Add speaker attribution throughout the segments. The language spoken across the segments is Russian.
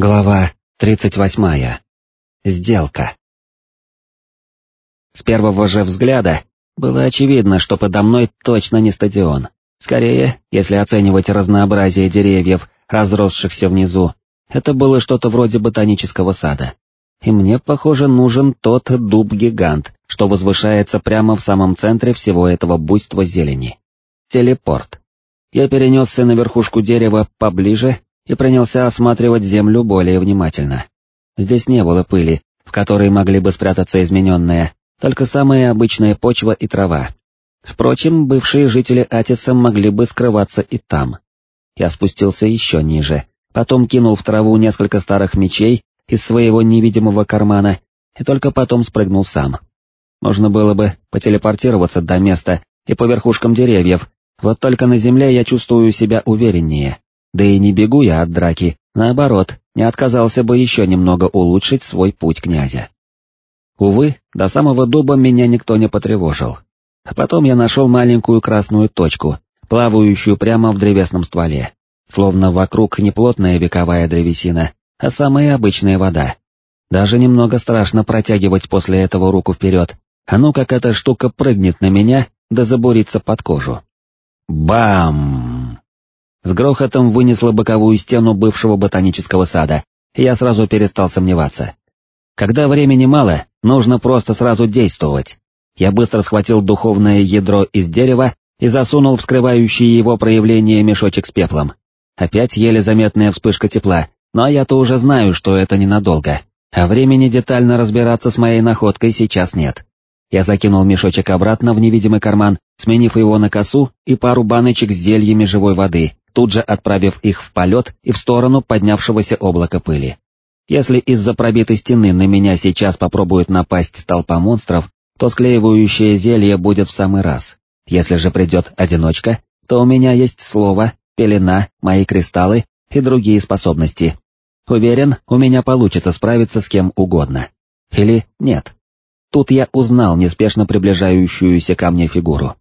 Speaker 1: Глава 38. Сделка. С первого же взгляда было очевидно, что подо мной точно не стадион. Скорее, если оценивать разнообразие деревьев, разросшихся внизу, это было что-то вроде ботанического сада. И мне, похоже, нужен тот дуб-гигант, что возвышается прямо в самом центре всего этого буйства зелени. Телепорт. Я перенесся на верхушку дерева поближе и принялся осматривать землю более внимательно. Здесь не было пыли, в которой могли бы спрятаться измененные, только самая обычная почва и трава. Впрочем, бывшие жители Атиса могли бы скрываться и там. Я спустился еще ниже, потом кинул в траву несколько старых мечей из своего невидимого кармана и только потом спрыгнул сам. Можно было бы потелепортироваться до места и по верхушкам деревьев, вот только на земле я чувствую себя увереннее. Да и не бегу я от драки, наоборот, не отказался бы еще немного улучшить свой путь князя. Увы, до самого дуба меня никто не потревожил. А потом я нашел маленькую красную точку, плавающую прямо в древесном стволе, словно вокруг не плотная вековая древесина, а самая обычная вода. Даже немного страшно протягивать после этого руку вперед, а ну как эта штука прыгнет на меня, да забурится под кожу. Бам! С грохотом вынесло боковую стену бывшего ботанического сада, я сразу перестал сомневаться. Когда времени мало, нужно просто сразу действовать. Я быстро схватил духовное ядро из дерева и засунул в скрывающий его проявление мешочек с пеплом. Опять еле заметная вспышка тепла, но я-то уже знаю, что это ненадолго, а времени детально разбираться с моей находкой сейчас нет. Я закинул мешочек обратно в невидимый карман, сменив его на косу и пару баночек с зельями живой воды, тут же отправив их в полет и в сторону поднявшегося облака пыли. Если из-за пробитой стены на меня сейчас попробует напасть толпа монстров, то склеивающее зелье будет в самый раз. Если же придет одиночка, то у меня есть слово, пелена, мои кристаллы и другие способности. Уверен, у меня получится справиться с кем угодно. Или нет. Тут я узнал неспешно приближающуюся ко мне фигуру.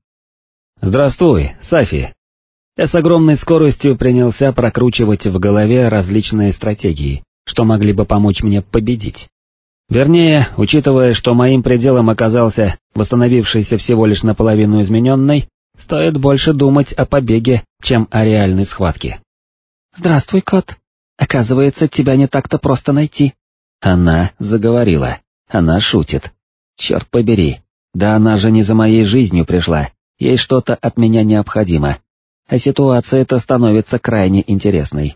Speaker 1: «Здравствуй, Сафи!» Я с огромной скоростью принялся прокручивать в голове различные стратегии, что могли бы помочь мне победить. Вернее, учитывая, что моим пределом оказался восстановившийся всего лишь наполовину измененный, стоит больше думать о побеге, чем о реальной схватке. «Здравствуй, кот. Оказывается, тебя не так-то просто найти». Она заговорила. Она шутит. Черт побери. Да она же не за моей жизнью пришла. Ей что-то от меня необходимо а ситуация-то становится крайне интересной.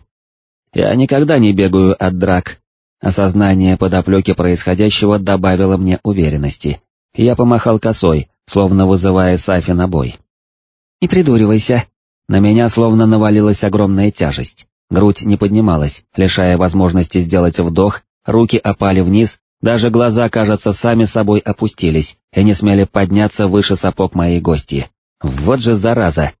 Speaker 1: Я никогда не бегаю от драк. Осознание подоплеки происходящего добавило мне уверенности. Я помахал косой, словно вызывая Сафи на бой. «Не придуривайся». На меня словно навалилась огромная тяжесть. Грудь не поднималась, лишая возможности сделать вдох, руки опали вниз, даже глаза, кажется, сами собой опустились и не смели подняться выше сапог моей гости. Вот же зараза,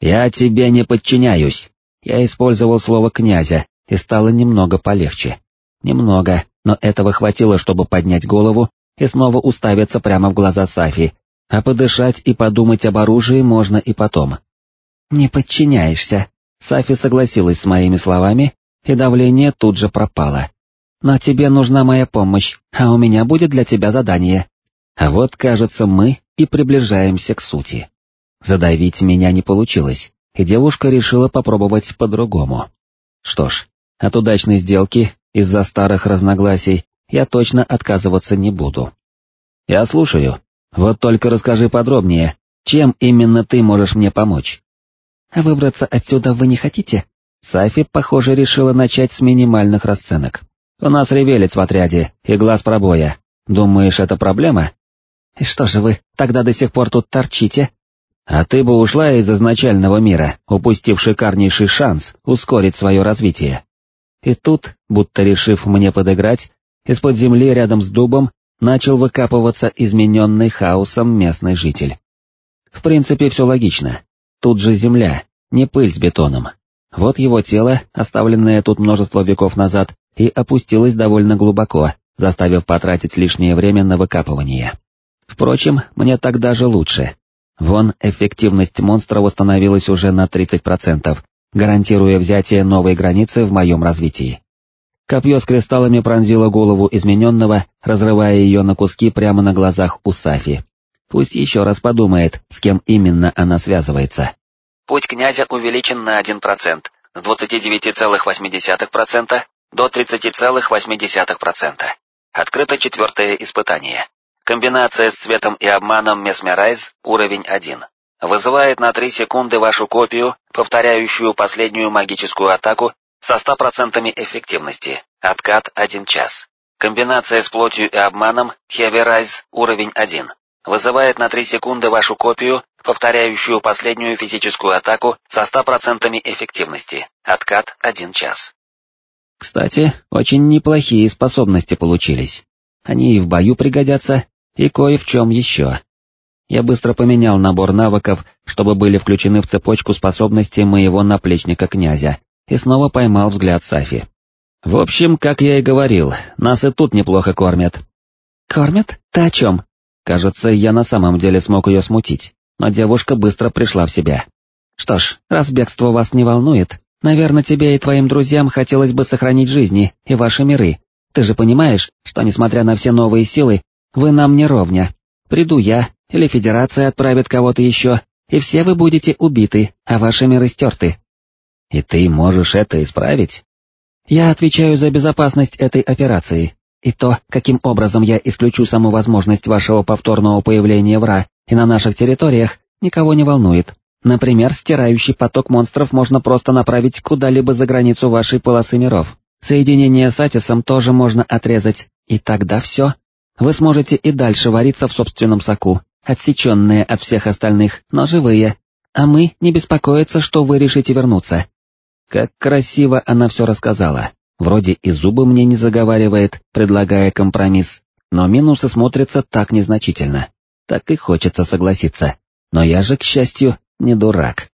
Speaker 1: «Я тебе не подчиняюсь!» Я использовал слово «князя», и стало немного полегче. Немного, но этого хватило, чтобы поднять голову и снова уставиться прямо в глаза Сафи, а подышать и подумать об оружии можно и потом. «Не подчиняешься», Сафи согласилась с моими словами, и давление тут же пропало. «Но тебе нужна моя помощь, а у меня будет для тебя задание». А вот, кажется, мы и приближаемся к сути. Задавить меня не получилось, и девушка решила попробовать по-другому. Что ж, от удачной сделки, из-за старых разногласий, я точно отказываться не буду. Я слушаю. Вот только расскажи подробнее, чем именно ты можешь мне помочь? А выбраться отсюда вы не хотите? Сафи, похоже, решила начать с минимальных расценок. У нас ревелец в отряде и глаз пробоя. Думаешь, это проблема? И что же вы тогда до сих пор тут торчите? А ты бы ушла из изначального мира, упустив шикарнейший шанс ускорить свое развитие. И тут, будто решив мне подыграть, из-под земли рядом с дубом начал выкапываться измененный хаосом местный житель. В принципе, все логично. Тут же земля, не пыль с бетоном. Вот его тело, оставленное тут множество веков назад, и опустилось довольно глубоко, заставив потратить лишнее время на выкапывание. Впрочем, мне так даже лучше, Вон эффективность монстра восстановилась уже на 30%, гарантируя взятие новой границы в моем развитии. Копье с кристаллами пронзило голову измененного, разрывая ее на куски прямо на глазах у Сафи. Пусть еще раз подумает, с кем именно она связывается.
Speaker 2: Путь князя увеличен на 1%, с 29,8% до 30,8%. Открыто четвертое испытание. Комбинация с цветом и обманом Mesmerize, уровень 1. Вызывает на 3 секунды вашу копию, повторяющую последнюю магическую атаку со 100% эффективности. Откат 1 час. Комбинация с плотью и обманом Heavy уровень 1. Вызывает на 3 секунды вашу копию, повторяющую последнюю физическую атаку со 100% эффективности. Откат 1 час.
Speaker 1: Кстати, очень неплохие способности получились. Они и в бою пригодятся, и кое в чем еще. Я быстро поменял набор навыков, чтобы были включены в цепочку способностей моего наплечника князя, и снова поймал взгляд Сафи. В общем, как я и говорил, нас и тут неплохо кормят.
Speaker 3: Кормят? Ты о чем?
Speaker 1: Кажется, я на самом деле смог ее смутить, но девушка быстро пришла в себя.
Speaker 3: Что ж, раз бегство вас не волнует, наверное, тебе и твоим друзьям хотелось бы сохранить жизни и ваши миры. Ты же понимаешь, что несмотря на все новые силы, вы нам не ровня. Приду я, или Федерация отправит кого-то еще, и все вы будете убиты, а ваши миры стерты.
Speaker 1: И ты можешь это исправить?
Speaker 3: Я отвечаю за безопасность этой операции, и то, каким образом я исключу саму возможность вашего повторного появления в Ра и на наших территориях, никого не волнует. Например, стирающий поток монстров можно просто направить куда-либо за границу вашей полосы миров. Соединение с Атисом тоже можно отрезать, и тогда все. Вы сможете и дальше вариться в собственном соку, отсеченные от всех остальных, но живые, а мы не беспокоиться, что вы решите вернуться.
Speaker 1: Как красиво она все рассказала. Вроде и зубы мне не заговаривает, предлагая компромисс, но минусы смотрятся так незначительно. Так и хочется согласиться. Но я же, к счастью, не дурак.